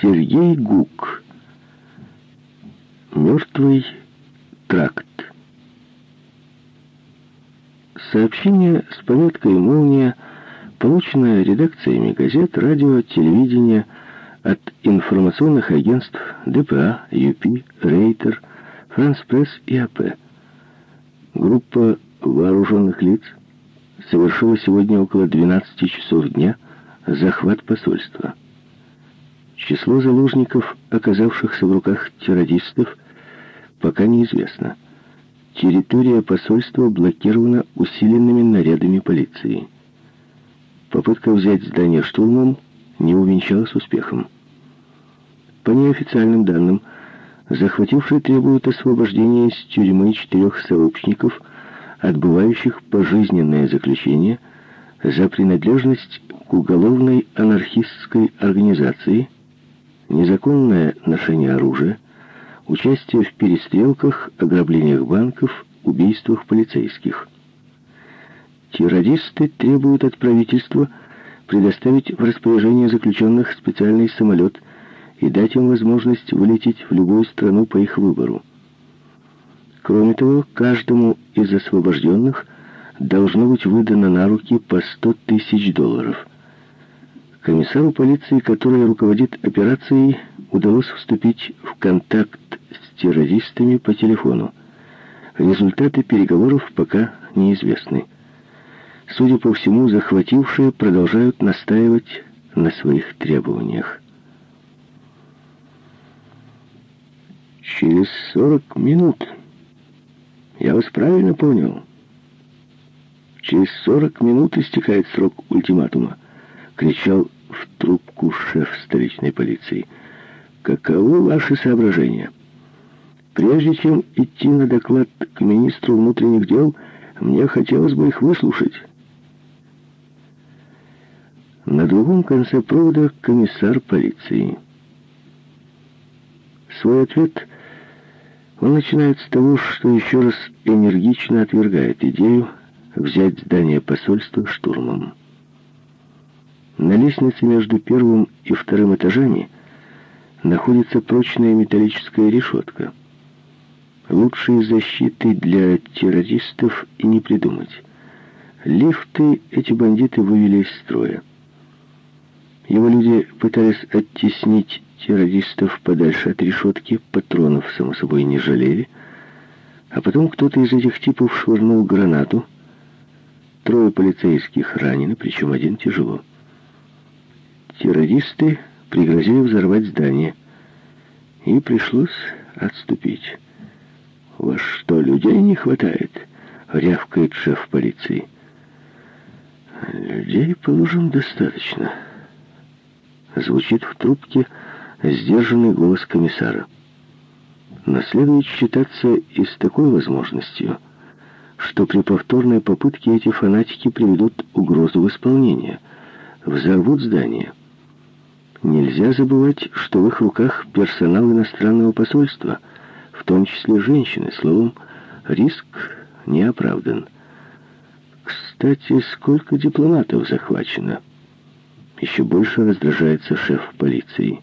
Сергей Гук. Мертвый тракт. Сообщение с пометкой «Молния», полученное редакциями газет, радио, телевидения, от информационных агентств ДПА, ЮПИ, Рейтер, Франс Пресс и АП. Группа вооруженных лиц совершила сегодня около 12 часов дня захват посольства. Число заложников, оказавшихся в руках террористов, пока неизвестно. Территория посольства блокирована усиленными нарядами полиции. Попытка взять здание штурмом не увенчалась успехом. По неофициальным данным, захватившие требуют освобождения из тюрьмы четырех сообщников, отбывающих пожизненное заключение за принадлежность к уголовной анархистской организации, незаконное ношение оружия, участие в перестрелках, ограблениях банков, убийствах полицейских. Террористы требуют от правительства предоставить в распоряжение заключенных специальный самолет и дать им возможность вылететь в любую страну по их выбору. Кроме того, каждому из освобожденных должно быть выдано на руки по 100 тысяч долларов. Комиссару полиции, который руководит операцией, удалось вступить в контакт с террористами по телефону. Результаты переговоров пока неизвестны. Судя по всему, захватившие продолжают настаивать на своих требованиях. Через сорок минут. Я вас правильно понял? Через сорок минут истекает срок ультиматума, кричал в трубку шеф столичной полиции. Каковы ваши соображения? Прежде чем идти на доклад к министру внутренних дел, мне хотелось бы их выслушать. На другом конце провода комиссар полиции. Свой ответ он начинает с того, что еще раз энергично отвергает идею взять здание посольства штурмом. На лестнице между первым и вторым этажами находится прочная металлическая решетка. Лучшей защиты для террористов и не придумать. Лифты эти бандиты вывели из строя. Его люди пытались оттеснить террористов подальше от решетки, патронов, само собой, не жалели. А потом кто-то из этих типов швырнул гранату. Трое полицейских ранены, причем один тяжело. Террористы пригрозили взорвать здание. И пришлось отступить. «У вас что, людей не хватает?» — рявкает шеф полиции. «Людей, положим, достаточно». Звучит в трубке сдержанный голос комиссара. Но следует считаться и с такой возможностью, что при повторной попытке эти фанатики приведут угрозу в исполнение, взорвут здание. Нельзя забывать, что в их руках персонал иностранного посольства, в том числе женщины. Словом, риск не оправдан. Кстати, сколько дипломатов захвачено? Еще больше раздражается шеф полиции.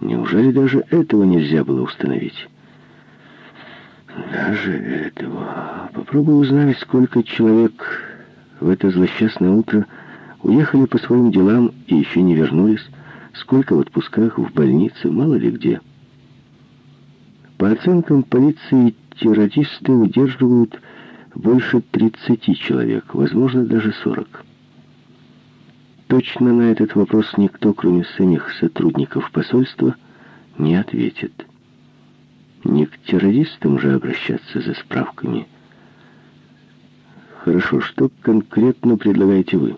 Неужели даже этого нельзя было установить? Даже этого. Попробуй узнать, сколько человек в это злосчастное утро уехали по своим делам и еще не вернулись, сколько в отпусках, в больнице, мало ли где. По оценкам полиции, террористы удерживают больше 30 человек, возможно, даже 40. Точно на этот вопрос никто, кроме самих сотрудников посольства, не ответит. Не к террористам же обращаться за справками. Хорошо, что конкретно предлагаете вы?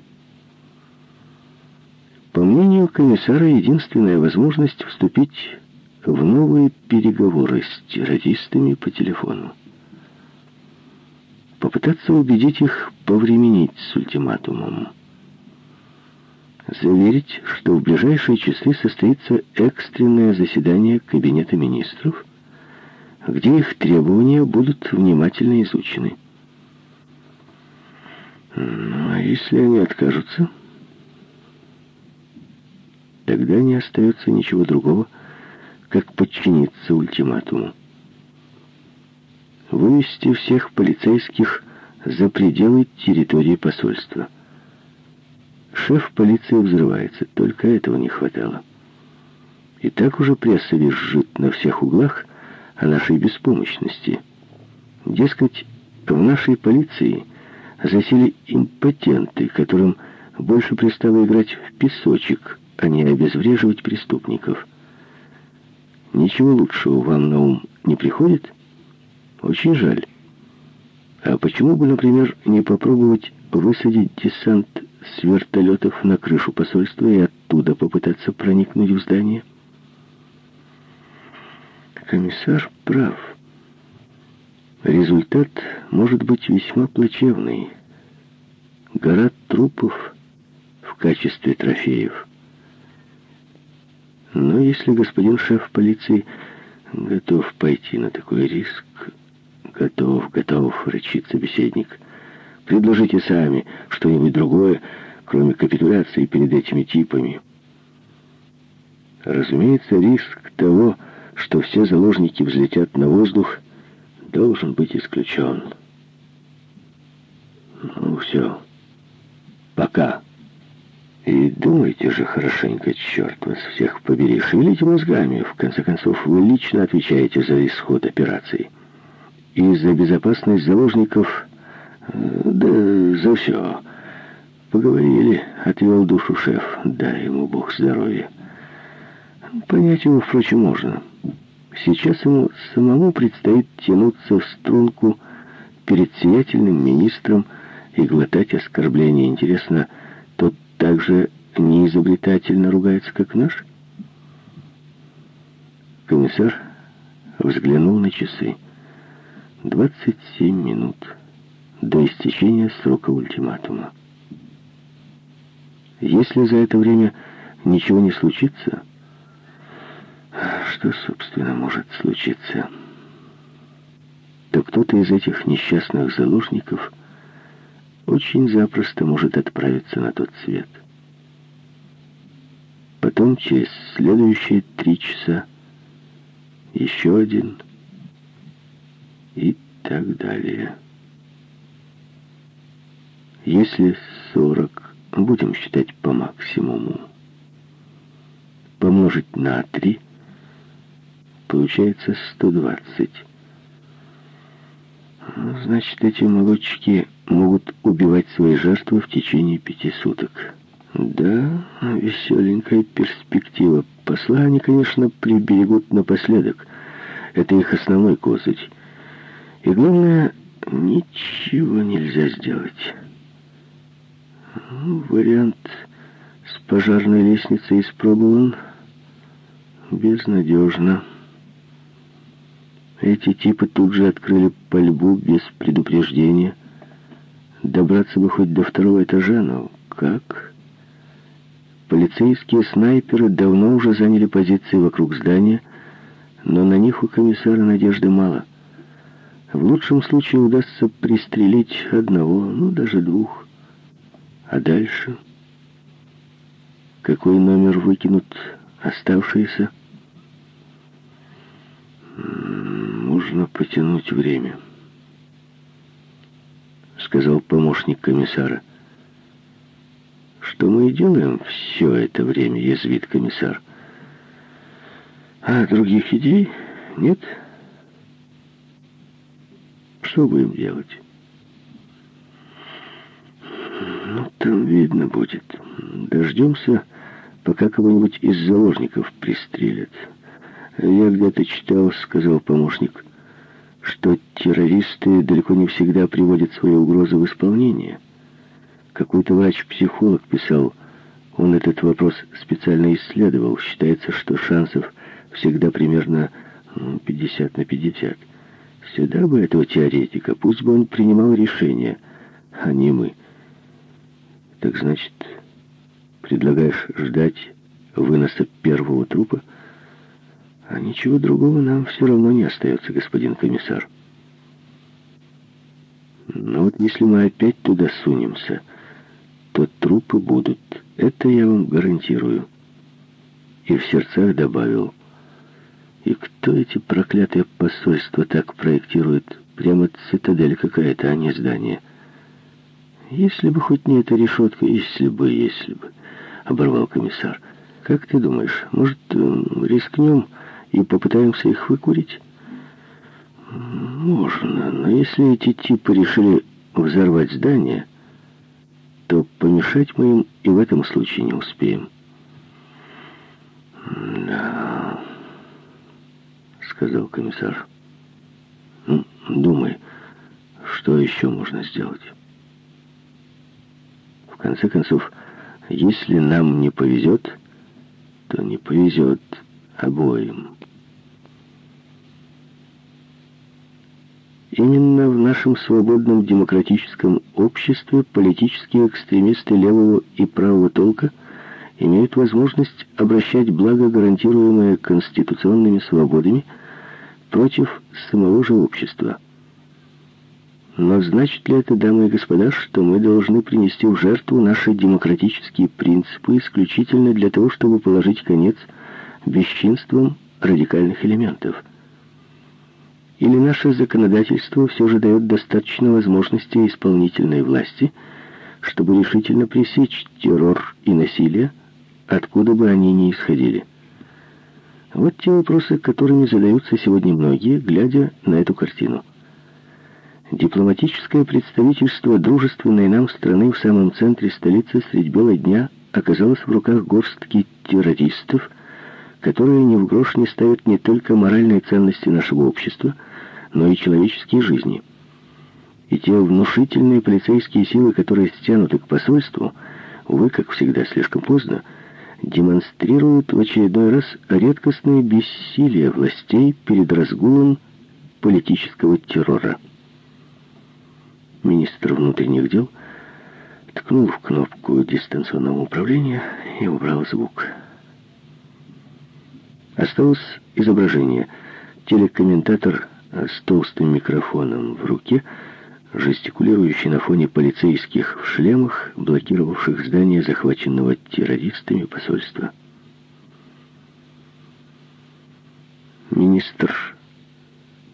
По мнению комиссара, единственная возможность вступить в новые переговоры с террористами по телефону. Попытаться убедить их повременить с ультиматумом заверить, что в ближайшие часы состоится экстренное заседание Кабинета министров, где их требования будут внимательно изучены. Ну, а если они откажутся? Тогда не остается ничего другого, как подчиниться ультиматуму. Вывести всех полицейских за пределы территории посольства. Шеф полиции взрывается, только этого не хватало. И так уже пресса визжит на всех углах о нашей беспомощности. Дескать, в нашей полиции засели импотенты, которым больше пристало играть в песочек, а не обезвреживать преступников. Ничего лучшего вам на ум не приходит? Очень жаль. А почему бы, например, не попробовать высадить десант с вертолетов на крышу посольства и оттуда попытаться проникнуть в здание? Комиссар прав. Результат может быть весьма плачевный. Гора трупов в качестве трофеев. Но если господин шеф полиции готов пойти на такой риск, готов, готов, рычит собеседник. Предложите сами что-нибудь другое, кроме капитуляции перед этими типами. Разумеется, риск того, что все заложники взлетят на воздух, должен быть исключен. Ну, все. Пока. И думайте же хорошенько, черт вас всех побери, шевелите мозгами. В конце концов, вы лично отвечаете за исход операции. И за безопасность заложников, э, да за все. Поговорили, отвел душу шеф, дай ему бог здоровья. Понять его, впрочем, можно. Сейчас ему самому предстоит тянуться в струнку перед сиятельным министром и глотать оскорбления. Интересно, тот также неизобретательно ругается, как наш? Комиссар взглянул на часы. 27 минут до истечения срока ультиматума. Если за это время ничего не случится, что, собственно, может случиться, то кто-то из этих несчастных заложников очень запросто может отправиться на тот свет. Потом, через следующие три часа, еще один и так далее. Если 40, будем считать по максимуму, помножить на 3, получается 120. Значит, эти молодчики могут убивать свои жертвы в течение пяти суток. Да, веселенькая перспектива. Посла они, конечно, приберегут напоследок. Это их основной козырь. И главное, ничего нельзя сделать. Ну, вариант с пожарной лестницей испробован безнадежно. Эти типы тут же открыли пальбу без предупреждения. Добраться бы хоть до второго этажа, но как? Полицейские снайперы давно уже заняли позиции вокруг здания, но на них у комиссара надежды мало — в лучшем случае удастся пристрелить одного, ну, даже двух. А дальше? Какой номер выкинут оставшиеся? Можно потянуть время, сказал помощник комиссара. Что мы и делаем все это время, язвит комиссар. А других идей? Нет. Что будем делать? Ну, там видно будет. Дождемся, пока кого-нибудь из заложников пристрелят. Я где-то читал, сказал помощник, что террористы далеко не всегда приводят свои угрозы в исполнение. Какой-то врач-психолог писал, он этот вопрос специально исследовал. Считается, что шансов всегда примерно 50 на 50. Сюда бы этого теоретика, пусть бы он принимал решения, а не мы. Так значит, предлагаешь ждать выноса первого трупа? А ничего другого нам все равно не остается, господин комиссар. Но вот если мы опять туда сунемся, то трупы будут. Это я вам гарантирую. и в сердцах добавил, «И кто эти проклятые посольства так проектирует? Прямо цитадель какая-то, а не здание». «Если бы хоть не эта решетка, если бы, если бы», — оборвал комиссар. «Как ты думаешь, может, рискнем и попытаемся их выкурить?» «Можно, но если эти типы решили взорвать здание, то помешать мы им и в этом случае не успеем». «Да», — сказал комиссар. «Ну, думай, что еще можно сделать?» В конце концов, если нам не повезет, то не повезет обоим. Именно в нашем свободном демократическом обществе политические экстремисты левого и правого толка имеют возможность обращать благо, гарантируемое конституционными свободами, против самого же общества. Но значит ли это, дамы и господа, что мы должны принести в жертву наши демократические принципы исключительно для того, чтобы положить конец бесчинствам радикальных элементов? Или наше законодательство все же дает достаточно возможностей исполнительной власти, чтобы решительно пресечь террор и насилие, откуда бы они ни исходили? Вот те вопросы, которыми задаются сегодня многие, глядя на эту картину. Дипломатическое представительство дружественной нам страны в самом центре столицы средь бела дня оказалось в руках горстки террористов, которые ни в грош не ставят не только моральные ценности нашего общества, но и человеческие жизни. И те внушительные полицейские силы, которые стянуты к посольству, увы, как всегда, слишком поздно, демонстрируют в очередной раз редкостное бессилие властей перед разгулом политического террора министр внутренних дел ткнул в кнопку дистанционного управления и убрал звук. Осталось изображение. Телекомментатор с толстым микрофоном в руке, жестикулирующий на фоне полицейских в шлемах, блокировавших здание захваченного террористами посольства. Министр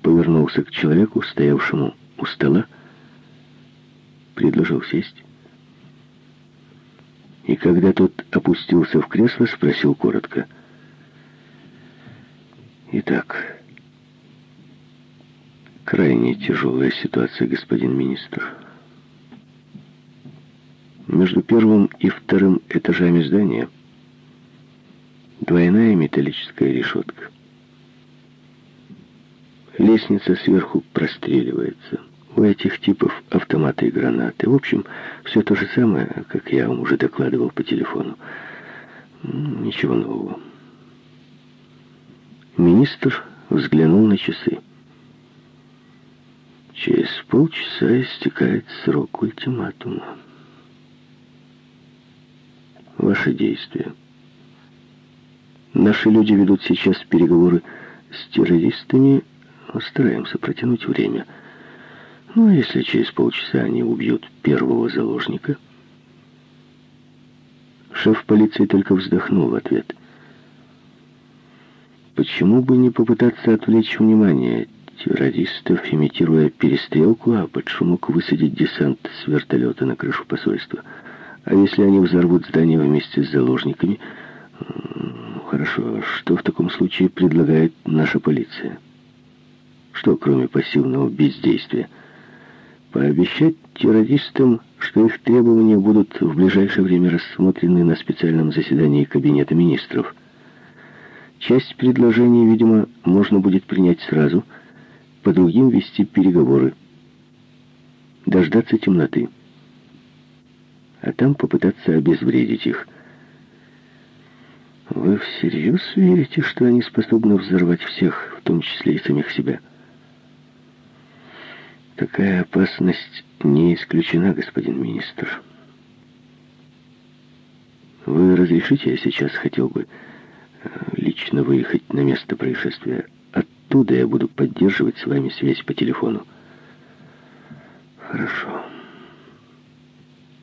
повернулся к человеку, стоявшему у стола, предложил сесть. И когда тот опустился в кресло, спросил коротко. «Итак, крайне тяжелая ситуация, господин министр. Между первым и вторым этажами здания двойная металлическая решетка. Лестница сверху простреливается». У этих типов автоматы и гранаты. В общем, все то же самое, как я вам уже докладывал по телефону. Ничего нового. Министр взглянул на часы. Через полчаса истекает срок ультиматума. Ваши действия. Наши люди ведут сейчас переговоры с террористами. Стараемся протянуть время. Ну, а если через полчаса они убьют первого заложника? Шеф полиции только вздохнул в ответ. Почему бы не попытаться отвлечь внимание террористов, имитируя перестрелку, а под шумок высадить десант с вертолета на крышу посольства? А если они взорвут здание вместе с заложниками? Хорошо, что в таком случае предлагает наша полиция? Что, кроме пассивного бездействия? Пообещать террористам, что их требования будут в ближайшее время рассмотрены на специальном заседании Кабинета министров. Часть предложений, видимо, можно будет принять сразу, по другим вести переговоры. Дождаться темноты. А там попытаться обезвредить их. Вы всерьез верите, что они способны взорвать всех, в том числе и самих себя? Такая опасность не исключена, господин министр. Вы разрешите, я сейчас хотел бы лично выехать на место происшествия. Оттуда я буду поддерживать с вами связь по телефону. Хорошо,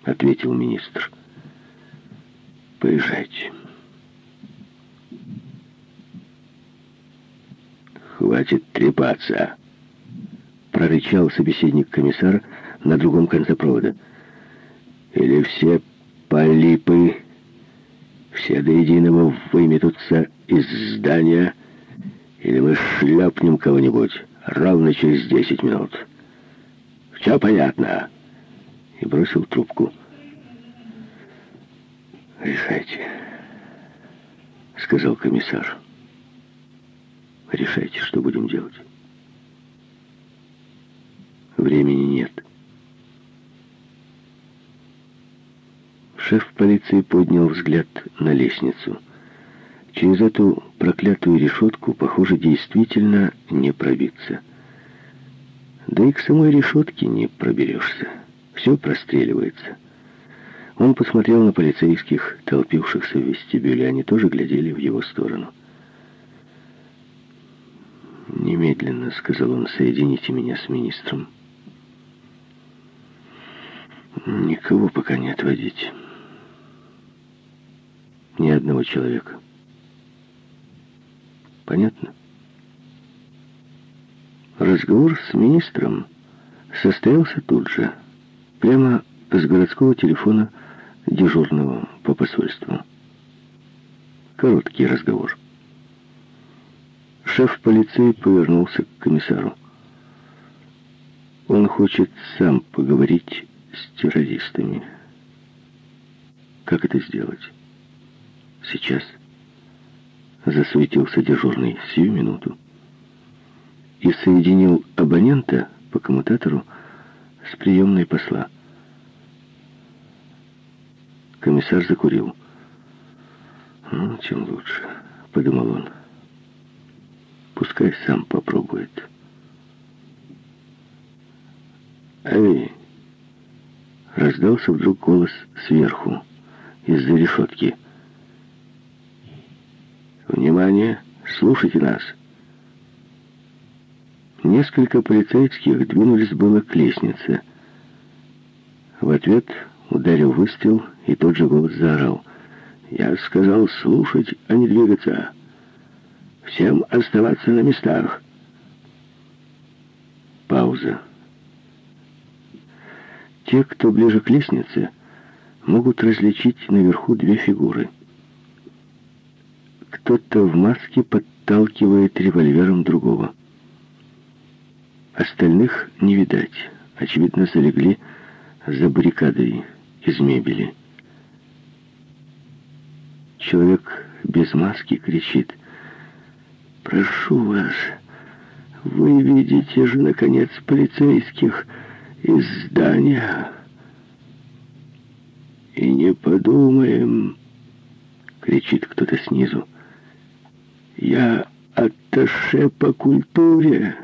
ответил министр. Поезжайте. Хватит трепаться, прорычал собеседник комиссара на другом конце провода. Или все полипы все до единого выметутся из здания, или мы шлепнем кого-нибудь ровно через десять минут. Все понятно?» И бросил трубку. «Решайте», — сказал комиссар. «Решайте, что будем делать». Времени нет. Шеф полиции поднял взгляд на лестницу. Через эту проклятую решетку, похоже, действительно не пробиться. Да и к самой решетке не проберешься. Все простреливается. Он посмотрел на полицейских, толпившихся в вестибюле. Они тоже глядели в его сторону. «Немедленно», — сказал он, — «соедините меня с министром». «Никого пока не отводить. Ни одного человека. Понятно?» Разговор с министром состоялся тут же, прямо с городского телефона дежурного по посольству. Короткий разговор. Шеф полиции повернулся к комиссару. Он хочет сам поговорить с террористами. Как это сделать? Сейчас. Засуетился дежурный сию минуту и соединил абонента по коммутатору с приемной посла. Комиссар закурил. «Ну, чем лучше», — подумал он. «Пускай сам попробует». «Эй!» Раздался вдруг голос сверху, из-за решетки. «Внимание! Слушайте нас!» Несколько полицейских двинулись было к лестнице. В ответ ударил выстрел, и тот же голос заорал. «Я сказал слушать, а не двигаться. Всем оставаться на местах». Пауза. Те, кто ближе к лестнице, могут различить наверху две фигуры. Кто-то в маске подталкивает револьвером другого. Остальных не видать. Очевидно, залегли за баррикадой из мебели. Человек без маски кричит. «Прошу вас, вы видите же, наконец, полицейских из здания». «И не подумаем», — кричит кто-то снизу. «Я атташе по культуре.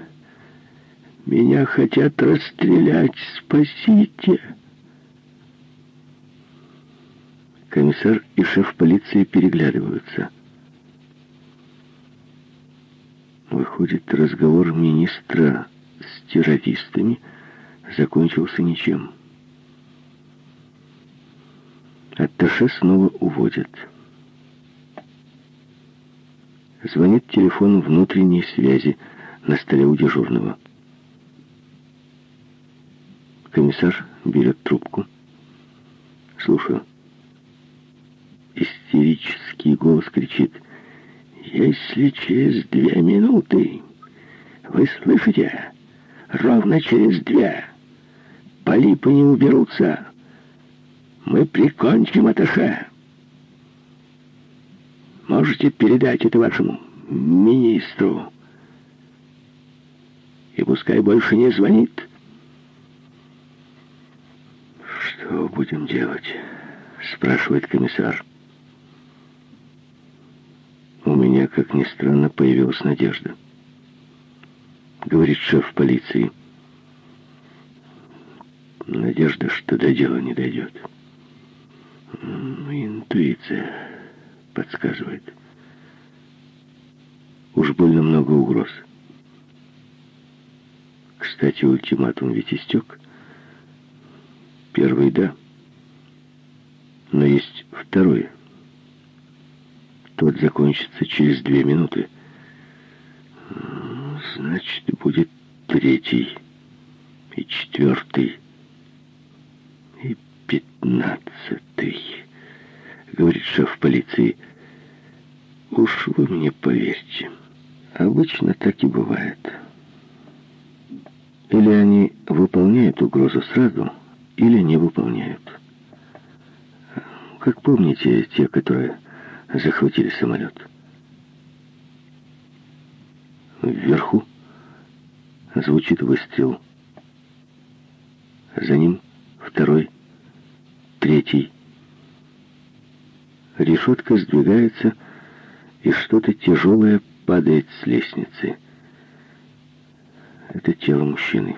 Меня хотят расстрелять. Спасите!» Комиссар и шеф полиции переглядываются. Выходит, разговор министра с террористами закончился ничем. Атташе снова уводят. Звонит телефон внутренней связи на столе у дежурного. Комиссар берет трубку. Слушаю истерический голос кричит. «Если через две минуты, вы слышите, ровно через две, полипы не уберутся, мы прикончим Аташе. Можете передать это вашему министру. И пускай больше не звонит». «Что будем делать?» — спрашивает комиссар. У меня, как ни странно, появилась надежда. Говорит шеф полиции. Надежда, что до дела не дойдет. Интуиция подсказывает. Уж больно много угроз. Кстати, ультиматум ведь истек. Первый — да. Но есть второй — тот закончится через две минуты. Значит, будет третий и четвертый и пятнадцатый, говорит шеф полиции. Уж вы мне поверьте, обычно так и бывает. Или они выполняют угрозу сразу, или не выполняют. Как помните, те, которые захватили самолет? Вверху звучит выстрел. За ним второй, третий. Решетка сдвигается, и что-то тяжелое падает с лестницы. Это тело мужчины.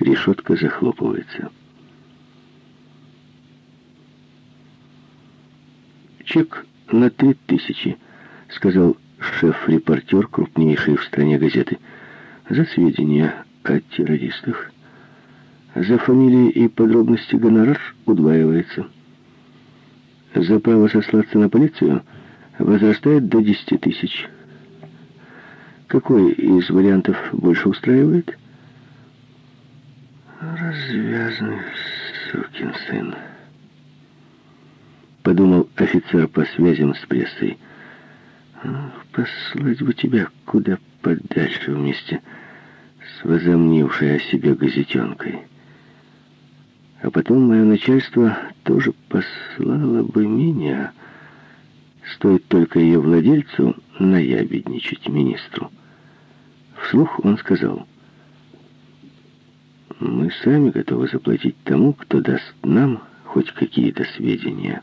Решетка захлопывается. «Чек на три тысячи», — сказал шеф-репортер крупнейшей в стране газеты. «За сведения о террористах. За фамилии и подробности гонорар удваивается. За право сослаться на полицию возрастает до десяти тысяч. Какой из вариантов больше устраивает?» «Развязный сукин сын», — подумал офицер по связям с прессой. «Послать бы тебя куда подальше вместе с возомнившей о себе газетенкой. А потом мое начальство тоже послало бы меня. Стоит только ее владельцу наябедничать министру». Вслух он сказал... Мы сами готовы заплатить тому, кто даст нам хоть какие-то сведения.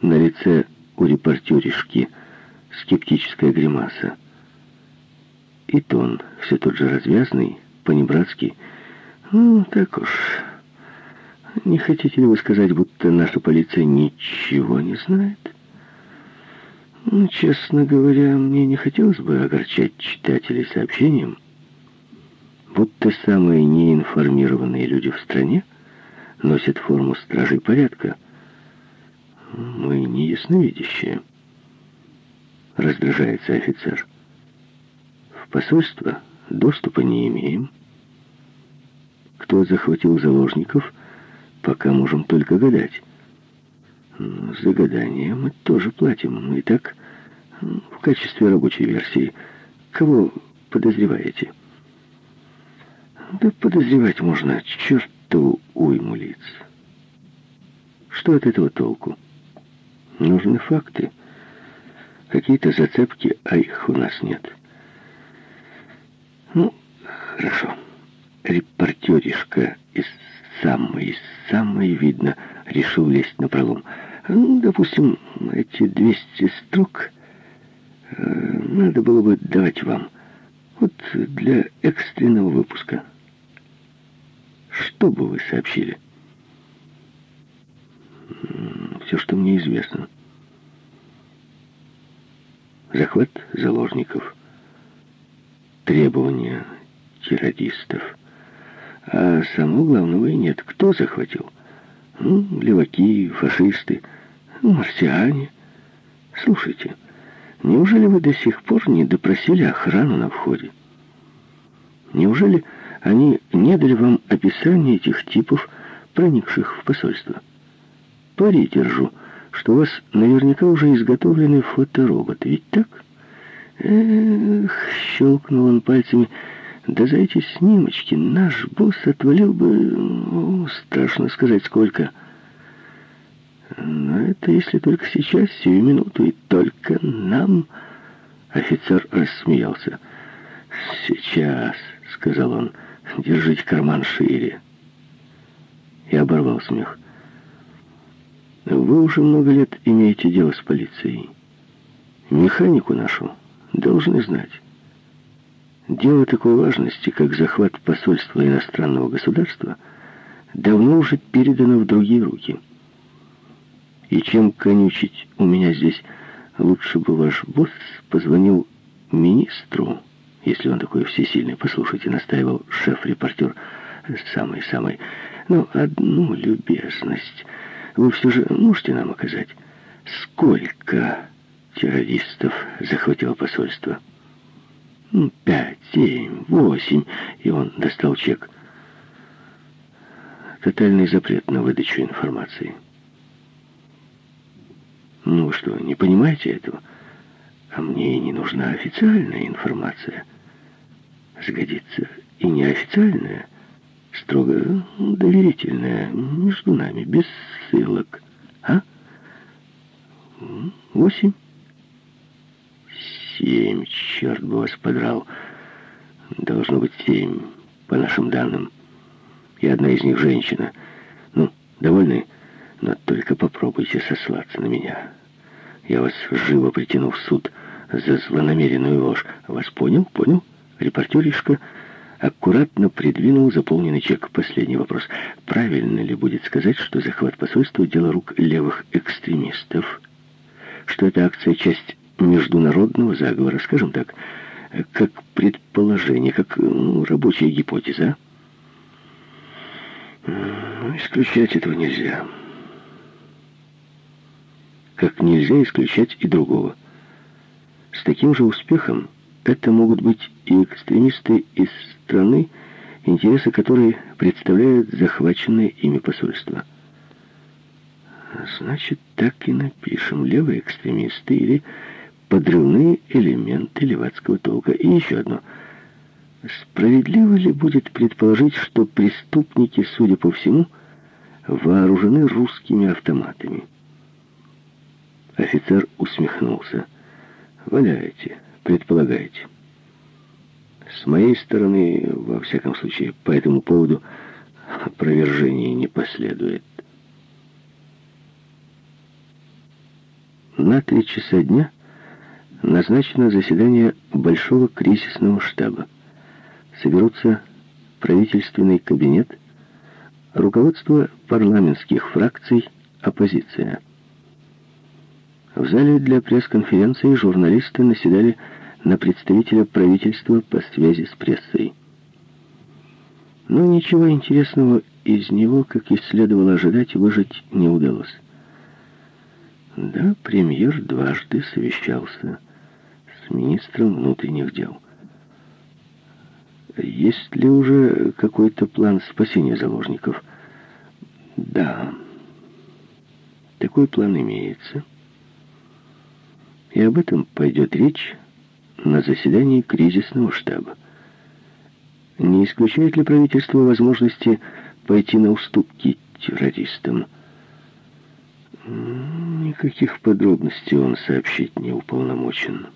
На лице у репортеришки скептическая гримаса. И тон все тот же развязный, понебратский. Ну, так уж. Не хотите ли вы сказать, будто наша полиция ничего не знает? Ну, честно говоря, мне не хотелось бы огорчать читателей сообщением, будто самые неинформированные люди в стране носят форму стражей порядка. Мы не ясновидящие. Раздражается офицер. В посольство доступа не имеем. Кто захватил заложников, пока можем только гадать. За гадание мы тоже платим. Итак, в качестве рабочей версии, кого подозреваете? Да подозревать можно чертову уйму лиц. Что от этого толку? Нужны факты. Какие-то зацепки, а их у нас нет. Ну, хорошо. Репортеришка из самой, из самой, видно, решил лезть на пролом. Ну, допустим, эти 200 строк э, надо было бы давать вам. Вот для экстренного выпуска. Что бы вы сообщили? Все, что мне известно. Захват заложников. Требования террористов. А самого главного и нет. Кто захватил? Ну, леваки, фашисты, ну, марсиане. Слушайте, неужели вы до сих пор не допросили охрану на входе? Неужели они не дали вам описание этих типов, проникших в посольство. Пари держу, что у вас наверняка уже изготовленный фоторобот, ведь так? Эх, щелкнул он пальцами. Да за эти снимочки наш босс отвалил бы, о, страшно сказать, сколько. Но это если только сейчас, сию минуту, и только нам... Офицер рассмеялся. «Сейчас», — сказал он, — Держите карман шире. И оборвал смех. Вы уже много лет имеете дело с полицией. Механику нашу должны знать. Дело такой важности, как захват посольства иностранного государства, давно уже передано в другие руки. И чем конючить у меня здесь, лучше бы ваш босс позвонил министру, если он такой всесильный. Послушайте, настаивал шеф-репортер. Самый-самый. Ну, одну любезность вы все же можете нам оказать? Сколько террористов захватило посольство. Ну, пять, семь, восемь. И он достал чек. Тотальный запрет на выдачу информации. Ну вы что, не понимаете этого? А мне не нужна официальная информация. Сгодится и неофициальная, строго доверительная, между нами, без ссылок. А? Восемь? Черт бы вас подрал. Должно быть семь, по нашим данным. И одна из них женщина. Ну, довольны? Но только попробуйте сослаться на меня. Я вас живо притяну в суд за злонамеренную ложь. Вас понял? Понял? Репортеришка аккуратно придвинул заполненный чек. Последний вопрос. Правильно ли будет сказать, что захват посольства — дело рук левых экстремистов? Что эта акция — часть международного заговора, скажем так, как предположение, как ну, рабочая гипотеза? Ну, исключать этого нельзя. Как нельзя исключать и другого. С таким же успехом это могут быть и экстремисты из страны, интересы которой представляют захваченное ими посольство. Значит, так и напишем. Левые экстремисты или подрывные элементы левацкого толка. И еще одно. Справедливо ли будет предположить, что преступники, судя по всему, вооружены русскими автоматами? Офицер усмехнулся. Валяете, предполагаете. С моей стороны, во всяком случае, по этому поводу опровержения не последует. На три часа дня назначено заседание Большого кризисного штаба. Соберутся правительственный кабинет, руководство парламентских фракций, оппозиция. В зале для пресс-конференции журналисты наседали на представителя правительства по связи с прессой. Но ничего интересного из него, как и следовало ожидать, выжить не удалось. Да, премьер дважды совещался министром внутренних дел. Есть ли уже какой-то план спасения заложников? Да, такой план имеется. И об этом пойдет речь на заседании кризисного штаба. Не исключает ли правительство возможности пойти на уступки террористам? Никаких подробностей он сообщить не уполномочен.